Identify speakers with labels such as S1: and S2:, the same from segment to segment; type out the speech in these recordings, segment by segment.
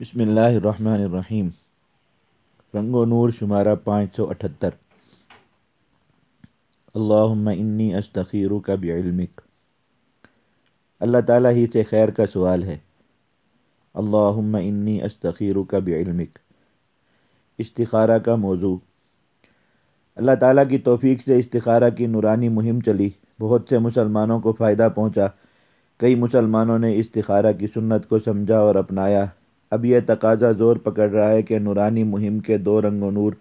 S1: بسم اللہ الرحمن الرحیم۔ رنگ و نور شمارہ پانچ سو اٹھتر۔ اللہم انی استخیرک بعلمک۔ اللہ تعالیٰ ہی سے خیر کا سوال ہے۔ اللہم انی استخیرک بعلمک۔ استخارہ کا موضوع۔ اللہ تعالیٰ کی توفیق سے استخارہ کی نورانی مہم چلی۔ بہت سے مسلمانوں کو فائدہ پہنچا۔ کئی مسلمانوں نے استخارہ کی سنت کو سمجھا اور اپنایا۔ اب یہ تقاضا زور پکڑ رہا ہے کہ نورانی مہم کے دو رنگ و نور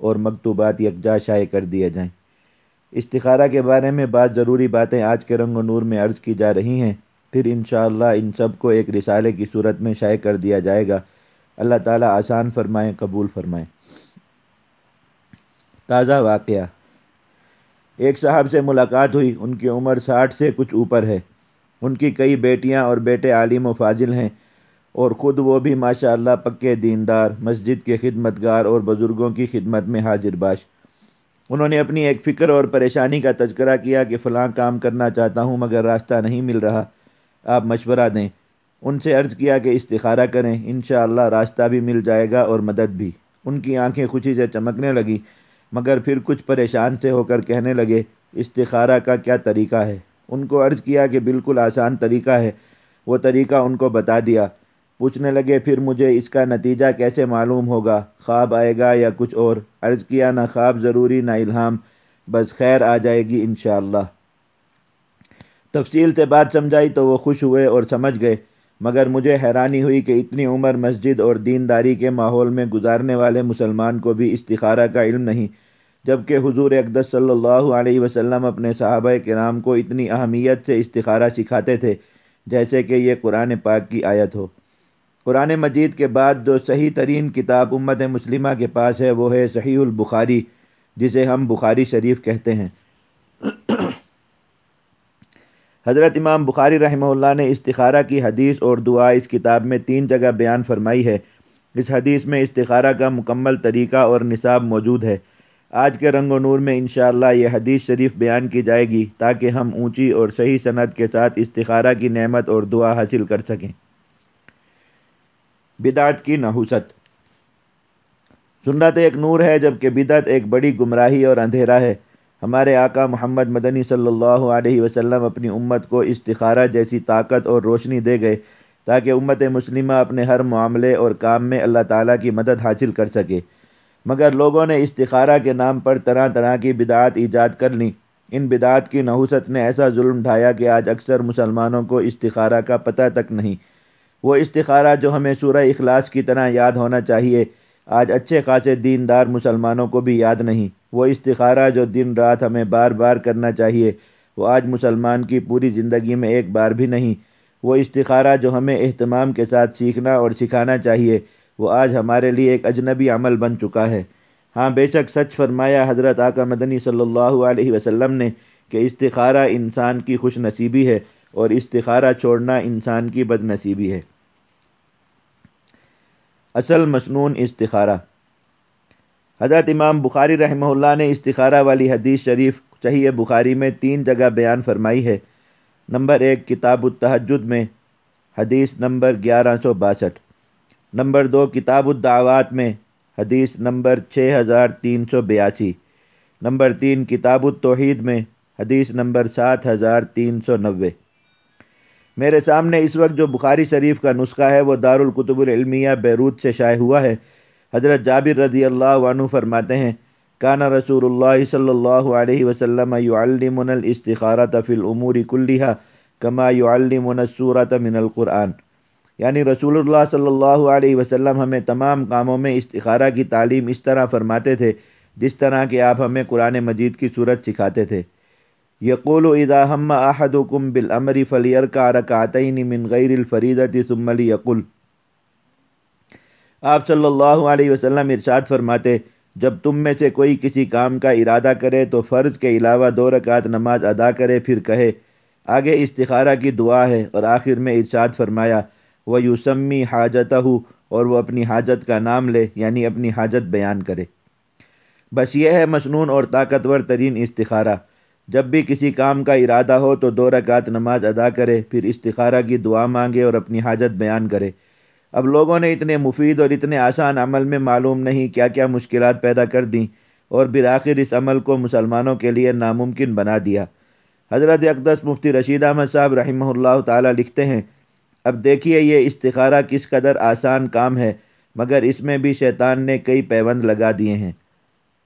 S1: اور مکتوبات یکجا شائع کر دیے جائیں۔ استخارہ کے بارے میں بعض ضروری باتیں آج کے رنگ و نور میں عرض کی جا رہی ہیں۔ پھر انشاءاللہ ان سب کو ایک رسالے کی صورت میں شائع کر دیا جائے گا۔ اللہ تعالیٰ آسان فرمائیں قبول فرمائیں تازہ واقعہ۔ ایک صاحب سے ملاقات ہوئی۔ ان کی عمر ساٹھ سے کچھ اوپر ہے۔ ان کی کئی بیٹیاں اور بیٹے عالم و فاضل ہیں۔ اور خود وہ بھی ماشاء اللہ پکے دیندار، مسجد کے خدمت گار اور بزرگوں کی خدمت میں حاضر باش۔ انہوں نے اپنی ایک فکر اور پریشانی کا تذکرہ کیا کہ فلاں کام کرنا چاہتا ہوں مگر راستہ نہیں مل رہا۔ آپ مشورہ دیں۔ ان سے عرض کیا کہ استخارہ کریں، انشاءاللہ اللہ راستہ بھی مل جائے گا اور مدد بھی۔ ان کی آنکھیں خوشی سے چمکنے لگی مگر پھر کچھ پریشان سے ہو کر کہنے لگے، استخارہ کا کیا طریقہ ہے؟ ان کو عرض کیا کہ بالکل آسان طریقہ ہے۔ وہ طریقہ ان کو بتا دیا۔ پوچھنے لگے، پھر مجھے اس کا نتیجہ کیسے معلوم ہوگا؟ خواب آئے گا یا کچھ اور؟ عرض کیا، نہ خواب ضروری، نہ الہام، بس خیر آ جائے گی انشاءاللہ۔ تفصیل سے بات سمجھائی تو وہ خوش ہوئے اور سمجھ گئے، مگر مجھے حیرانی ہوئی کہ اتنی عمر مسجد اور دینداری کے ماحول میں گزارنے والے مسلمان کو بھی استخارہ کا علم نہیں، جبکہ حضور اقدس صلی اللہ علیہ وسلم اپنے صحابہ کرام کو اتنی اہمیت سے استخارہ سکھاتے تھے، جیسے کہ یہ قرآن پاک کی آیت ہو۔ قرآن مجید کے بعد جو صحیح ترین کتاب امت مسلمہ کے پاس ہے، وہ ہے صحیح البخاری، جسے ہم بخاری شریف کہتے ہیں۔ حضرت امام بخاری رحمہ اللہ نے استخارہ کی حدیث اور دعا اس کتاب میں تین جگہ بیان فرمائی ہے۔ اس حدیث میں استخارہ کا مکمل طریقہ اور نصاب موجود ہے۔ آج کے رنگ و نور میں انشاءاللہ یہ حدیث شریف بیان کی جائے گی تاکہ ہم اونچی اور صحیح صنعت کے ساتھ استخارہ کی نعمت اور دعا حاصل کر سکیں۔ بدعت کی نحوست۔ سنت ایک نور ہے جبکہ بدعت ایک بڑی گمراہی اور اندھیرا ہے۔ ہمارے آقا محمد مدنی صلی اللہ علیہ وسلم اپنی امت کو استخارہ جیسی طاقت اور روشنی دے گئے تاکہ امت مسلمہ اپنے ہر معاملے اور کام میں اللہ تعالیٰ کی مدد حاصل کر سکے۔ مگر لوگوں نے استخارہ کے نام پر طرح طرح کی بدعات ایجاد کر لیں ان بدعات کی نحوست نے ایسا ظلم ڈھایا کہ آج اکثر مسلمانوں کو استخارہ کا پتہ تک نہیں۔ وہ استخارہ جو ہمیں سورہ اخلاص کی طرح یاد ہونا چاہیے۔ آج اچھے خاصے دیندار مسلمانوں کو بھی یاد نہیں۔ وہ استخارہ جو دن رات ہمیں بار بار کرنا چاہیے۔ وہ آج مسلمان کی پوری زندگی میں ایک بار بھی نہیں۔ وہ استخارہ جو ہمیں اہتمام کے ساتھ سیکھنا اور سکھانا چاہیے۔ وہ آج ہمارے لیے ایک اجنبی عمل بن چکا ہے۔ ہاں بے شک سچ فرمایا، حضرت آقا مدنی صلی اللہ علیہ وسلم نے کہ استخارہ انسان کی خوش نصیبی ہے اور استخارہ چھوڑنا انسان کی بد نصیبی ہے۔ اصل مسنون استخارہ۔ حضرت امام بخاری رحمہ اللہ نے استخارہ والی حدیث شریف صحیح بخاری میں تین جگہ بیان فرمائی ہے۔ نمبر ایک، کتاب التحجد میں، حدیث نمبر گیارہ سو باسٹھ۔ نمبر دو، کتاب الدعوات میں، حدیث نمبر چھ ہزار تین سو بیاسی۔ نمبر تین، کتاب التوحید میں، حدیث نمبر سات ہزار تین سو نوے۔ میرے سامنے اس وقت جو بخاری شریف کا نسخہ ہے، وہ دار القتب العلمیہ بیروت سے شائع ہوا ہے۔ حضرت جابر رضی اللہ عنہ فرماتے ہیں کانا رسول اللہ صلی اللہ علیہ وسلم یعلمنا الاستخارة فی الامور کلیہا کما یعلمنا السورة من القرآن. یعنی رسول اللہ صلی اللہ علیہ وسلم ہمیں تمام کاموں میں استخارہ کی تعلیم اس طرح فرماتے تھے جس طرح کہ آپ ہمیں قرآن مجید کی صورت سکھاتے تھے۔ یقول اذا ہم احدکم بالامر فلیرکع رکعتین من غیر الفریدت ثم لیقل۔ آپ صلی اللہ علیہ وسلم ارشاد فرماتے، جب تم میں سے کوئی کسی کام کا ارادہ کرے تو فرض کے علاوہ دو رکعت نماز ادا کرے، پھر کہے، آگے استخارہ کی دعا ہے، اور آخر میں ارشاد فرمایا وہ یوسمی حاجتہ اور وہ اپنی حاجت کا نام لے یعنی اپنی حاجت بیان کرے۔ بس یہ ہے مسنون اور طاقتور ترین استخارہ۔ جب بھی کسی کام کا ارادہ ہو تو دو رکعت نماز ادا کرے، پھر استخارہ کی دعا مانگے اور اپنی حاجت بیان کرے۔ اب لوگوں نے اتنے مفید اور اتنے آسان عمل میں معلوم نہیں کیا کیا مشکلات پیدا کر دیں اور بالآخر اس عمل کو مسلمانوں کے لیے ناممکن بنا دیا۔ حضرت اقدس مفتی رشید احمد صاحب رحمہ اللہ تعالی لکھتے ہیں، اب دیکھیے یہ استخارہ کس قدر آسان کام ہے، مگر اس میں بھی شیطان نے کئی پیوند لگا دیے ہیں۔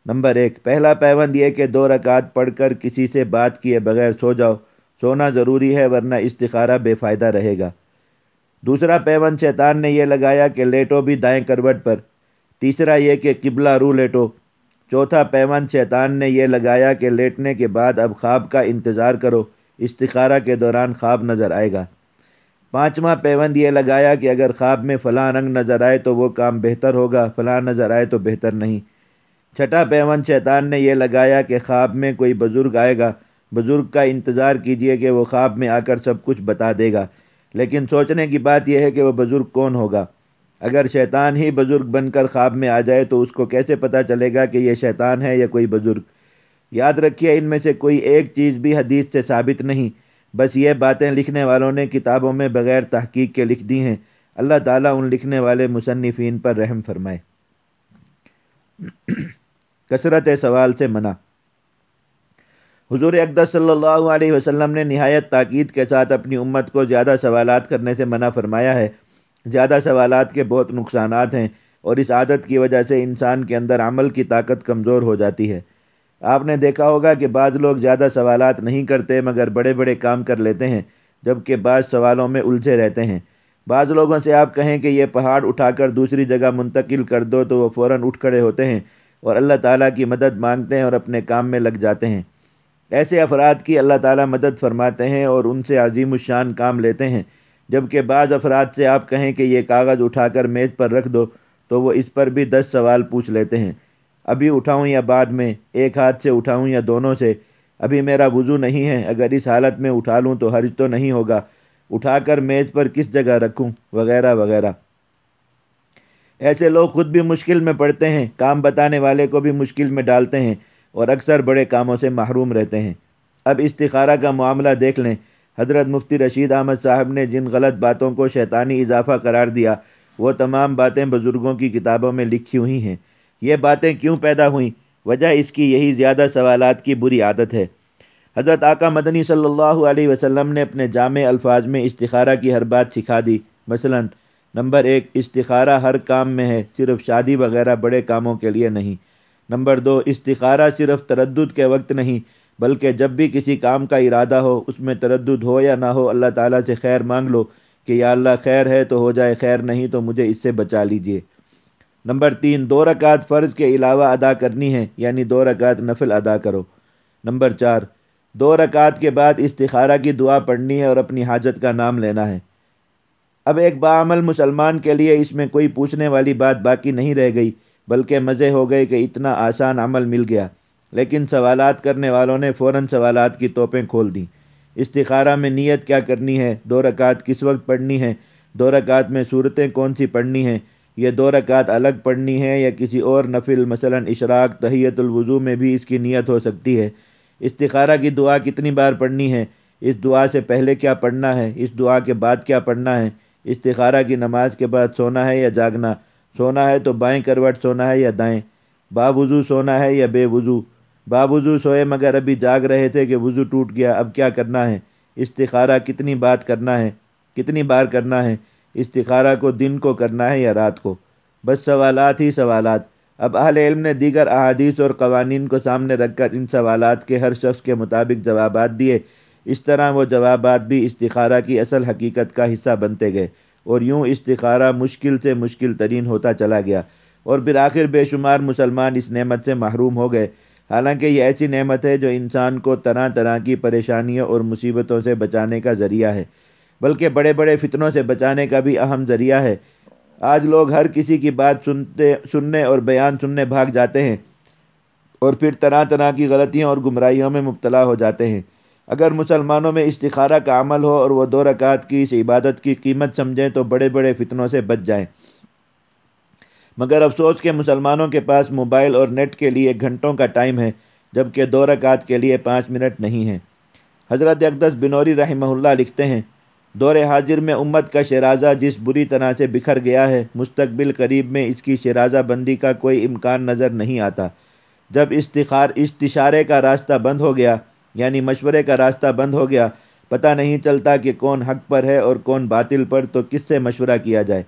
S1: نمبر ایک، پہلا پیوند یہ کہ دو رکعت پڑھ کر کسی سے بات کیے بغیر سو جاؤ۔ سونا ضروری ہے ورنہ استخارہ بے فائدہ رہے گا۔ دوسرا پیوند شیطان نے یہ لگایا کہ لیٹو بھی دائیں کروٹ پر۔ تیسرا یہ کہ قبلہ رو لیٹو۔ چوتھا پیوند شیطان نے یہ لگایا کہ لیٹنے کے بعد اب خواب کا انتظار کرو۔ استخارہ کے دوران خواب نظر آئے گا۔ پانچواں پیوند یہ لگایا کہ اگر خواب میں فلاں رنگ نظر آئے تو وہ کام بہتر ہوگا، فلاں نظر آئے تو بہتر نہیں۔ چھٹا پیوند شیطان نے یہ لگایا کہ خواب میں کوئی بزرگ آئے گا۔ بزرگ کا انتظار کیجیے کہ وہ خواب میں آ کر سب کچھ بتا دے گا۔ لیکن سوچنے کی بات یہ ہے کہ وہ بزرگ کون ہوگا۔ اگر شیطان ہی بزرگ بن کر خواب میں آ جائے تو اس کو کیسے پتا چلے گا کہ یہ شیطان ہے یا کوئی بزرگ؟ یاد رکھیے، ان میں سے کوئی ایک چیز بھی حدیث سے ثابت نہیں۔ بس یہ باتیں لکھنے والوں نے کتابوں میں بغیر تحقیق کے لکھ دی ہیں۔ اللہ تعالیٰ ان لکھنے والے مصنفین پر رحم فرمائے۔ کثرت سوال سے منع۔ حضور اقدس صلی اللہ علیہ وسلم نے نہایت تاکید کے ساتھ اپنی امت کو زیادہ سوالات کرنے سے منع فرمایا ہے۔ زیادہ سوالات کے بہت نقصانات ہیں اور اس عادت کی وجہ سے انسان کے اندر عمل کی طاقت کمزور ہو جاتی ہے۔ آپ نے دیکھا ہوگا کہ بعض لوگ زیادہ سوالات نہیں کرتے مگر بڑے بڑے کام کر لیتے ہیں، جبکہ بعض سوالوں میں الجھے رہتے ہیں۔ بعض لوگوں سے آپ کہیں کہ یہ پہاڑ اٹھا کر دوسری جگہ منتقل کر دو تو وہ فوراً اٹھ کھڑے ہوتے ہیں۔ اور اللہ تعالیٰ کی مدد مانگتے ہیں اور اپنے کام میں لگ جاتے ہیں۔ ایسے افراد کی اللہ تعالیٰ مدد فرماتے ہیں اور ان سے عظیم الشان کام لیتے ہیں۔ جبکہ بعض افراد سے آپ کہیں کہ یہ کاغذ اٹھا کر میز پر رکھ دو، تو وہ اس پر بھی دس سوال پوچھ لیتے ہیں۔ ابھی اٹھاؤں یا بعد میں، ایک ہاتھ سے اٹھاؤں یا دونوں سے؟ ابھی میرا وضو نہیں ہے، اگر اس حالت میں اٹھا لوں تو حرج تو نہیں ہوگا۔ اٹھا کر میز پر کس جگہ رکھوں؟ وغیرہ وغیرہ۔ ایسے لوگ خود بھی مشکل میں پڑتے ہیں، کام بتانے والے کو بھی مشکل میں ڈالتے ہیں اور اکثر بڑے کاموں سے محروم رہتے ہیں۔ اب استخارہ کا معاملہ دیکھ لیں۔ حضرت مفتی رشید احمد صاحب نے جن غلط باتوں کو شیطانی اضافہ قرار دیا، وہ تمام باتیں بزرگوں کی کتابوں میں لکھی ہوئی ہیں۔ یہ باتیں کیوں پیدا ہوئیں؟ وجہ اس کی یہی زیادہ سوالات کی بری عادت ہے۔ حضرت آقا مدنی صلی اللہ علیہ وسلم نے اپنے جامع الفاظ میں استخارہ کی ہر بات سکھا دی۔ مثلا نمبر ایک، استخارہ ہر کام میں ہے، صرف شادی وغیرہ بڑے کاموں کے لیے نہیں۔ نمبر دو، استخارہ صرف تردد کے وقت نہیں، بلکہ جب بھی کسی کام کا ارادہ ہو، اس میں تردد ہو یا نہ ہو، اللہ تعالیٰ سے خیر مانگ لو کہ یا اللہ خیر ہے تو ہو جائے، خیر نہیں تو مجھے اس سے بچا لیجیے۔ نمبر تین، دو رکعت فرض کے علاوہ ادا کرنی ہے یعنی دو رکعت نفل ادا کرو۔ نمبر چار، دو رکعت کے بعد استخارہ کی دعا پڑھنی ہے اور اپنی حاجت کا نام لینا ہے۔ اب ایک باعمل مسلمان کے لیے اس میں کوئی پوچھنے والی بات باقی نہیں رہ گئی، بلکہ مزے ہو گئے کہ اتنا آسان عمل مل گیا۔ لیکن سوالات کرنے والوں نے فوراً سوالات کی توپیں کھول دیں۔ استخارہ میں نیت کیا کرنی ہے؟ دو رکعت کس وقت پڑھنی ہے؟ دو رکعت میں صورتیں کون سی پڑھنی ہیں؟ یہ دو رکعت الگ پڑھنی ہے یا کسی اور نفل، مثلا اشراق، تحیت الوضو میں بھی اس کی نیت ہو سکتی ہے؟ استخارہ کی دعا کتنی بار پڑھنی ہے؟ اس دعا سے پہلے کیا پڑھنا ہے؟ اس دعا کے بعد کیا پڑھنا ہے؟ استخارہ کی نماز کے بعد سونا ہے یا جاگنا؟ سونا ہے تو بائیں کروٹ سونا ہے یا دائیں؟ با وضو سونا ہے یا بے وضو؟ با وضو سوئے مگر ابھی جاگ رہے تھے کہ وضو ٹوٹ گیا، اب کیا کرنا ہے؟ استخارہ کتنی بات کرنا ہے؟ کتنی بار کرنا ہے؟ استخارہ کو دن کو کرنا ہے یا رات کو؟ بس سوالات ہی سوالات۔ اب اہل علم نے دیگر احادیث اور قوانین کو سامنے رکھ کر ان سوالات کے ہر شخص کے مطابق جوابات دیے۔ اس طرح وہ جوابات بھی استخارہ کی اصل حقیقت کا حصہ بنتے گئے اور یوں استخارہ مشکل سے مشکل ترین ہوتا چلا گیا اور بالآخر بے شمار مسلمان اس نعمت سے محروم ہو گئے۔ حالانکہ یہ ایسی نعمت ہے جو انسان کو طرح طرح کی پریشانیوں اور مصیبتوں سے بچانے کا ذریعہ ہے، بلکہ بڑے بڑے فتنوں سے بچانے کا بھی اہم ذریعہ ہے۔ آج لوگ ہر کسی کی بات سنتے، سننے اور بیان سننے بھاگ جاتے ہیں اور پھر طرح طرح کی غلطیوں اور گمراہیوں میں مبتلا ہو جاتے ہیں۔ اگر مسلمانوں میں استخارہ کا عمل ہو اور وہ دو رکعت کی اس عبادت کی قیمت سمجھیں تو بڑے بڑے فتنوں سے بچ جائیں۔ مگر افسوس کے مسلمانوں کے پاس موبائل اور نیٹ کے لیے گھنٹوں کا ٹائم ہے، جبکہ دو رکعت کے لیے پانچ منٹ نہیں ہیں۔ حضرت اقدس بنوری رحمہ اللہ لکھتے ہیں، دور حاضر میں امت کا شرازہ جس بری طرح سے بکھر گیا ہے، مستقبل قریب میں اس کی شرازہ بندی کا کوئی امکان نظر نہیں آتا۔ جب استخار استشارے کا راستہ بند ہو گیا یعنی مشورے کا راستہ بند ہو گیا۔ پتہ نہیں چلتا کہ کون حق پر ہے اور کون باطل پر تو کس سے مشورہ کیا جائے۔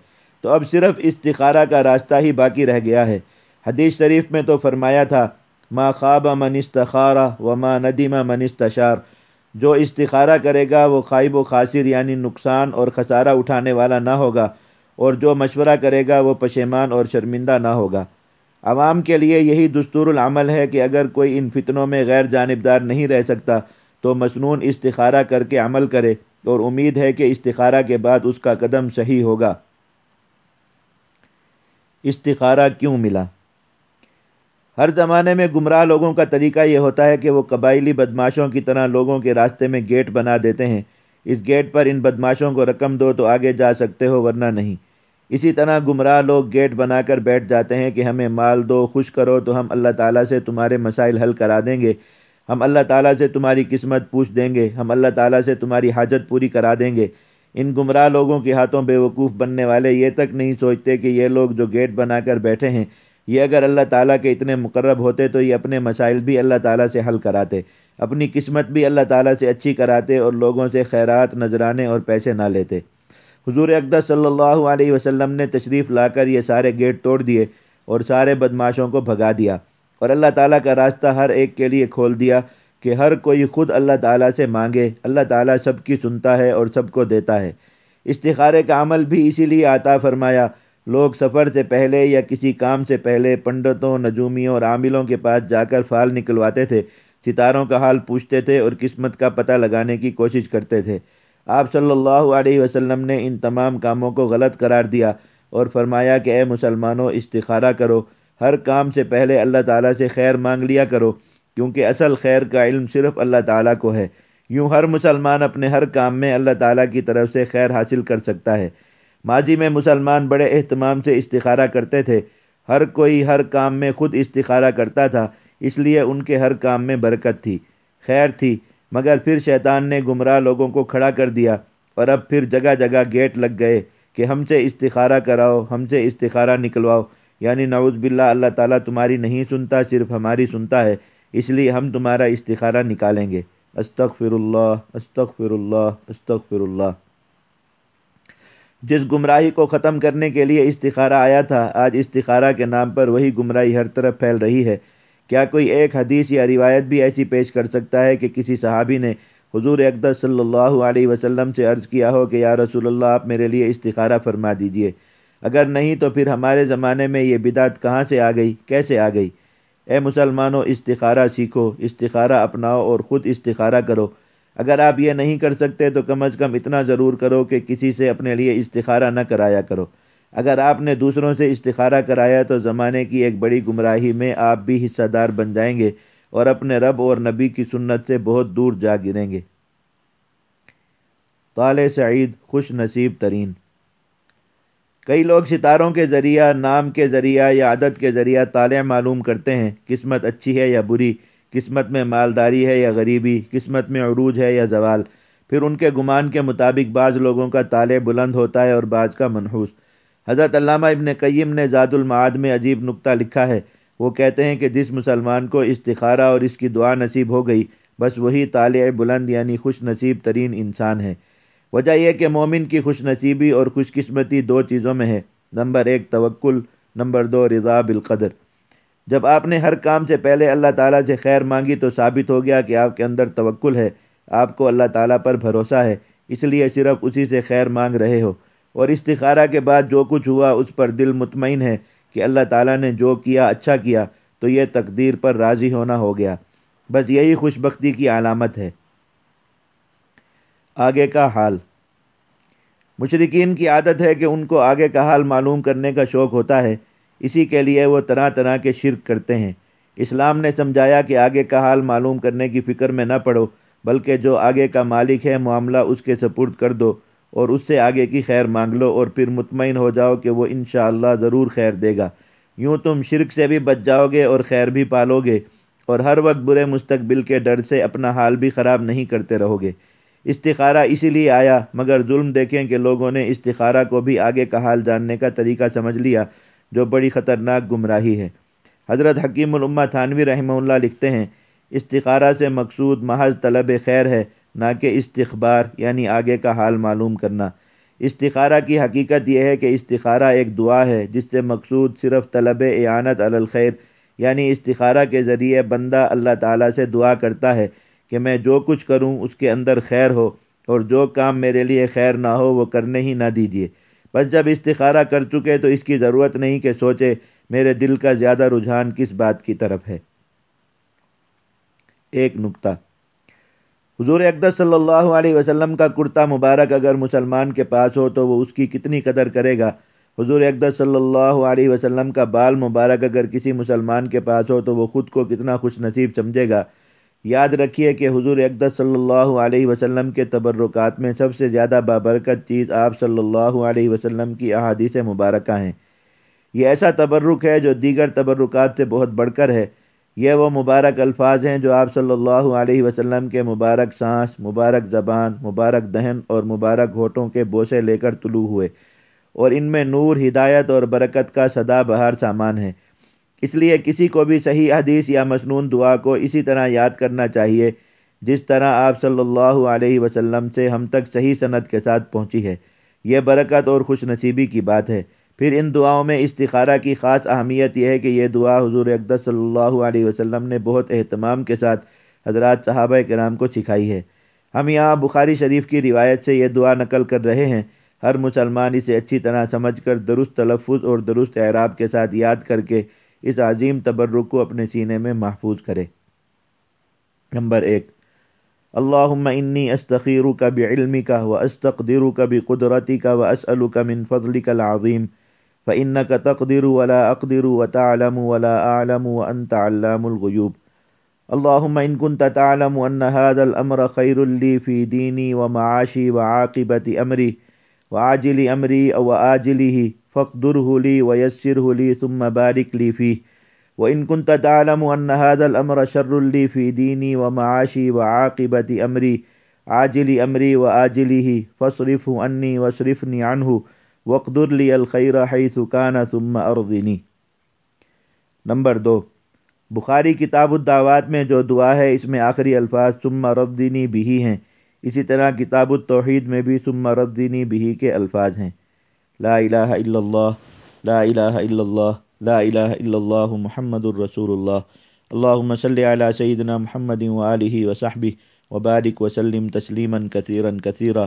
S1: تو اب صرف استخارہ کا راستہ ہی باقی رہ گیا ہے۔ حدیث شریف میں تو فرمایا تھا، ما خواب من استخارہ و ما ندیم من استشار جو استخارہ کرے گا وہ خائب و خاصر یعنی نقصان اور خسارہ اٹھانے والا نہ ہوگا، اور جو مشورہ کرے گا وہ پشیمان اور شرمندہ نہ ہوگا۔ عوام کے لیے یہی دستور العمل ہے کہ اگر کوئی ان فتنوں میں غیر جانبدار نہیں رہ سکتا تو مصنون استخارہ کر کے عمل کرے اور امید ہے کہ استخارہ کے بعد اس کا قدم صحیح ہوگا۔ استخارہ کیوں ملا؟ ہر زمانے میں گمراہ لوگوں کا طریقہ یہ ہوتا ہے کہ وہ قبائلی بدماشوں کی طرح لوگوں کے راستے میں گیٹ بنا دیتے ہیں۔ اس گیٹ پر ان بدماشوں کو رقم دو تو آگے جا سکتے ہو ورنہ نہیں۔ اسی طرح گمراہ لوگ گیٹ بنا کر بیٹھ جاتے ہیں کہ ہمیں مال دو، خوش کرو تو ہم اللہ تعالیٰ سے تمہارے مسائل حل کرا دیں گے۔ ہم اللہ تعالیٰ سے تمہاری قسمت پوچھ دیں گے۔ ہم اللہ تعالیٰ سے تمہاری حاجت پوری کرا دیں گے۔ ان گمراہ لوگوں کے ہاتھوں بے وقوف بننے والے یہ تک نہیں سوچتے کہ یہ لوگ جو گیٹ بنا کر بیٹھے ہیں، یہ اگر اللہ تعالیٰ کے اتنے مقرب ہوتے تو یہ اپنے مسائل بھی اللہ تعالیٰ سے حل کراتے۔ اپنی قسمت بھی اللہ تعالیٰ سے اچھی کراتے اور لوگوں سے خیرات، نذرانے اور پیسے نہ لیتے۔ حضور اقدس صلی اللہ علیہ وسلم نے تشریف لا کر یہ سارے گیٹ توڑ دیے اور سارے بدماشوں کو بھگا دیا اور اللہ تعالیٰ کا راستہ ہر ایک کے لیے کھول دیا کہ ہر کوئی خود اللہ تعالیٰ سے مانگے، اللہ تعالیٰ سب کی سنتا ہے اور سب کو دیتا ہے۔ استخارے کا عمل بھی اسی لیے آتا فرمایا، لوگ سفر سے پہلے یا کسی کام سے پہلے پنڈتوں، نجومیوں اور عاملوں کے پاس جا کر فال نکلواتے تھے، ستاروں کا حال پوچھتے تھے اور قسمت کا پتہ لگانے کی کوشش کرتے تھے۔ آپ صلی اللہ علیہ وسلم نے ان تمام کاموں کو غلط قرار دیا اور فرمایا کہ اے مسلمانوں، استخارہ کرو۔ ہر کام سے پہلے اللہ تعالیٰ سے خیر مانگ لیا کرو، کیونکہ اصل خیر کا علم صرف اللہ تعالیٰ کو ہے۔ یوں ہر مسلمان اپنے ہر کام میں اللہ تعالیٰ کی طرف سے خیر حاصل کر سکتا ہے۔ ماضی میں مسلمان بڑے اہتمام سے استخارہ کرتے تھے۔ ہر کوئی ہر کام میں خود استخارہ کرتا تھا، اس لیے ان کے ہر کام میں برکت تھی، خیر تھی۔ مگر پھر شیطان نے گمراہ لوگوں کو کھڑا کر دیا اور اب پھر جگہ جگہ گیٹ لگ گئے کہ ہم سے استخارہ کراؤ، ہم سے استخارہ نکلواؤ۔ یعنی نعوذ باللہ، اللہ تعالیٰ تمہاری نہیں سنتا، صرف ہماری سنتا ہے۔ اس لیے ہم تمہارا استخارہ نکالیں گے۔ استغفر اللہ استغفر اللہ استغفر اللہ جس گمراہی کو ختم کرنے کے لیے استخارہ آیا تھا، آج استخارہ کے نام پر وہی گمراہی ہر طرف پھیل رہی ہے۔ کیا کوئی ایک حدیث یا روایت بھی ایسی پیش کر سکتا ہے کہ کسی صحابی نے حضور اقدس صلی اللہ علیہ وسلم سے عرض کیا ہو کہ یا رسول اللہ، آپ میرے لیے استخارہ فرما دیجیے۔ اگر نہیں تو پھر ہمارے زمانے میں یہ بدعت کہاں سے آ گئی؟ کیسے آ گئی؟ اے مسلمانوں، استخارہ سیکھو، استخارہ اپناؤ اور خود استخارہ کرو۔ اگر آپ یہ نہیں کر سکتے تو کم از کم اتنا ضرور کرو کہ کسی سے اپنے لیے استخارہ نہ کرایا کرو۔ اگر آپ نے دوسروں سے استخارہ کرایا تو زمانے کی ایک بڑی گمراہی میں آپ بھی حصہ دار بن جائیں گے اور اپنے رب اور نبی کی سنت سے بہت دور جا گریں گے۔ طال سعید، خوش نصیب ترین۔ کئی لوگ ستاروں کے ذریعہ، نام کے ذریعہ یا عادت کے ذریعہ طالع معلوم کرتے ہیں، قسمت اچھی ہے یا بری، قسمت میں مالداری ہے یا غریبی، قسمت میں عروج ہے یا زوال۔ پھر ان کے گمان کے مطابق بعض لوگوں کا تالے بلند ہوتا ہے اور بعض کا منحوس۔ حضرت علامہ ابن قیم نے زاد المعاد میں عجیب نقطہ لکھا ہے۔ وہ کہتے ہیں کہ جس مسلمان کو استخارہ اور اس کی دعا نصیب ہو گئی، بس وہی طالع بلند یعنی خوش نصیب ترین انسان ہے۔ وجہ یہ کہ مومن کی خوش نصیبی اور خوش قسمتی دو چیزوں میں ہے۔ نمبر ایک، توکل، نمبر دو، رضا بالقدر۔ جب آپ نے ہر کام سے پہلے اللہ تعالیٰ سے خیر مانگی تو ثابت ہو گیا کہ آپ کے اندر توکل ہے۔ آپ کو اللہ تعالیٰ پر بھروسہ ہے، اس لیے صرف اسی سے خیر مانگ رہے ہو۔ اور استخارہ کے بعد جو کچھ ہوا، اس پر دل مطمئن ہے کہ اللہ تعالیٰ نے جو کیا اچھا کیا، تو یہ تقدیر پر راضی ہونا ہو گیا۔ بس یہی خوش بختی کی علامت ہے۔ آگے کا حال۔ مشرقین کی عادت ہے کہ ان کو آگے کا حال معلوم کرنے کا شوق ہوتا ہے۔ اسی کے لیے وہ طرح طرح کے شرک کرتے ہیں۔ اسلام نے سمجھایا کہ آگے کا حال معلوم کرنے کی فکر میں نہ پڑو، بلکہ جو آگے کا مالک ہے، معاملہ اس کے سپرد کر دو۔ اور اس سے آگے کی خیر مانگ لو اور پھر مطمئن ہو جاؤ کہ وہ انشاءاللہ اللہ ضرور خیر دے گا۔ یوں تم شرک سے بھی بچ جاؤ گے اور خیر بھی پالو گے اور ہر وقت برے مستقبل کے ڈر سے اپنا حال بھی خراب نہیں کرتے رہو گے۔ استخارہ اسی لیے آیا، مگر ظلم دیکھیں کہ لوگوں نے استخارہ کو بھی آگے کا حال جاننے کا طریقہ سمجھ لیا، جو بڑی خطرناک گمراہی ہے۔ حضرت حکیم الامہ تھانوی رحمہ اللہ لکھتے ہیں، استخارہ سے مقصود محض طلب خیر ہے نہ کہ استخبار یعنی آگے کا حال معلوم کرنا۔ استخارہ کی حقیقت یہ ہے کہ استخارہ ایک دعا ہے، جس سے مقصود صرف طلب اعانت الخیر یعنی استخارہ کے ذریعے بندہ اللہ تعالیٰ سے دعا کرتا ہے کہ میں جو کچھ کروں اس کے اندر خیر ہو، اور جو کام میرے لیے خیر نہ ہو وہ کرنے ہی نہ دیجیے۔ بس جب استخارہ کر چکے تو اس کی ضرورت نہیں کہ سوچے میرے دل کا زیادہ رجحان کس بات کی طرف ہے۔ ایک نکتہ حضور اقدس صلی اللہ علیہ وسلم کا کرتا مبارک اگر مسلمان کے پاس ہو تو وہ اس کی کتنی قدر کرے گا۔ حضور اقدس صلی اللہ علیہ وسلم کا بال مبارک اگر کسی مسلمان کے پاس ہو تو وہ خود کو کتنا خوش نصیب سمجھے گا۔ یاد رکھیے کہ حضور اقدس صلی اللہ علیہ وسلم کے تبرکات میں سب سے زیادہ بابرکت چیز آپ صلی اللہ علیہ وسلم کی احادیث مبارکہ ہیں۔ یہ ایسا تبرک ہے جو دیگر تبرکات سے بہت بڑھ کر ہے۔ یہ وہ مبارک الفاظ ہیں جو آپ صلی اللہ علیہ وسلم کے مبارک سانس، مبارک زبان، مبارک دہن اور مبارک ہوٹوں کے بوسے لے کر طلوع ہوئے۔ اور ان میں نور، ہدایت اور برکت کا سدا بہار سامان ہے۔ اس لیے کسی کو بھی صحیح حدیث یا مصنون دعا کو اسی طرح یاد کرنا چاہیے جس طرح آپ صلی اللہ علیہ وسلم سے ہم تک صحیح صنعت کے ساتھ پہنچی ہے۔ یہ برکت اور خوش نصیبی کی بات ہے۔ پھر ان دعاؤں میں استخارہ کی خاص اہمیت یہ ہے کہ یہ دعا حضور اقدس صلی اللہ علیہ وسلم نے بہت اہتمام کے ساتھ حضرات صحابہ کرام کو سکھائی ہے۔ ہم یہاں بخاری شریف کی روایت سے یہ دعا نقل کر رہے ہیں۔ ہر مسلمان اسے اچھی طرح سمجھ کر درست تلفظ اور درست اعراب کے ساتھ یاد کر کے اس عظیم تبرک کو اپنے سینے میں محفوظ کرے۔ نمبر ایک، اللہم انی استخیرک بعلمک و استقدرک بقدرتک و اسألک من فضلک العظیم۔ فإنك تقدر ولا أقدر وتعلم ولا أعلم وأنت علام الغيوب. اللهم إن كنت تعلم أن هذا الأمر خير لي في ديني ومعاشي وعاقبة أمري وعاجل امری أو آجله فاقدره لي ويسره لي ثم بارك لي فيه. وإن كنت تعلم أن هذا الأمر شر لي في ديني ومعاشي وعاقبة أمري عاجل أمري وآجله فاصرفه عني واصرفني عنه. واقدر لي الخير حيث كان ثم أرضني۔ نمبر دو، بخاری کتاب الدعوات میں جو دعا ہے، اس میں آخری الفاظ ثم ردنی بھی ہیں۔ اسی طرح کتاب التوحید میں بھی ثم ردینی بھی کے الفاظ ہیں۔ لا الہ الا اللہ لا الہ الا اللہ لا الہ الا اللہ محمد الرسول اللہ اللہم صلی علی سیدنا محمد وآلہ وصحبہ وبارک وسلم تسلیما کثیرا کثیرا